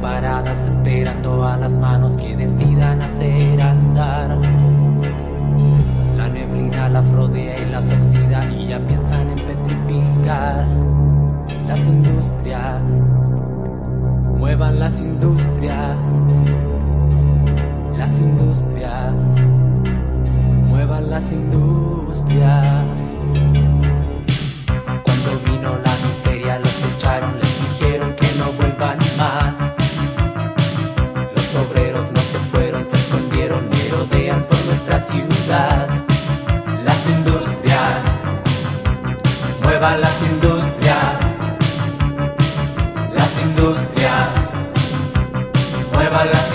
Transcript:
paradas esperando a las manos que decidan hacer andar. La neblina las rodea y las oxida y ya piensan en petrificar las industrias. Muevan las industrias, las industrias, muevan las industrias. Muevan las industrias, las industrias, muevan las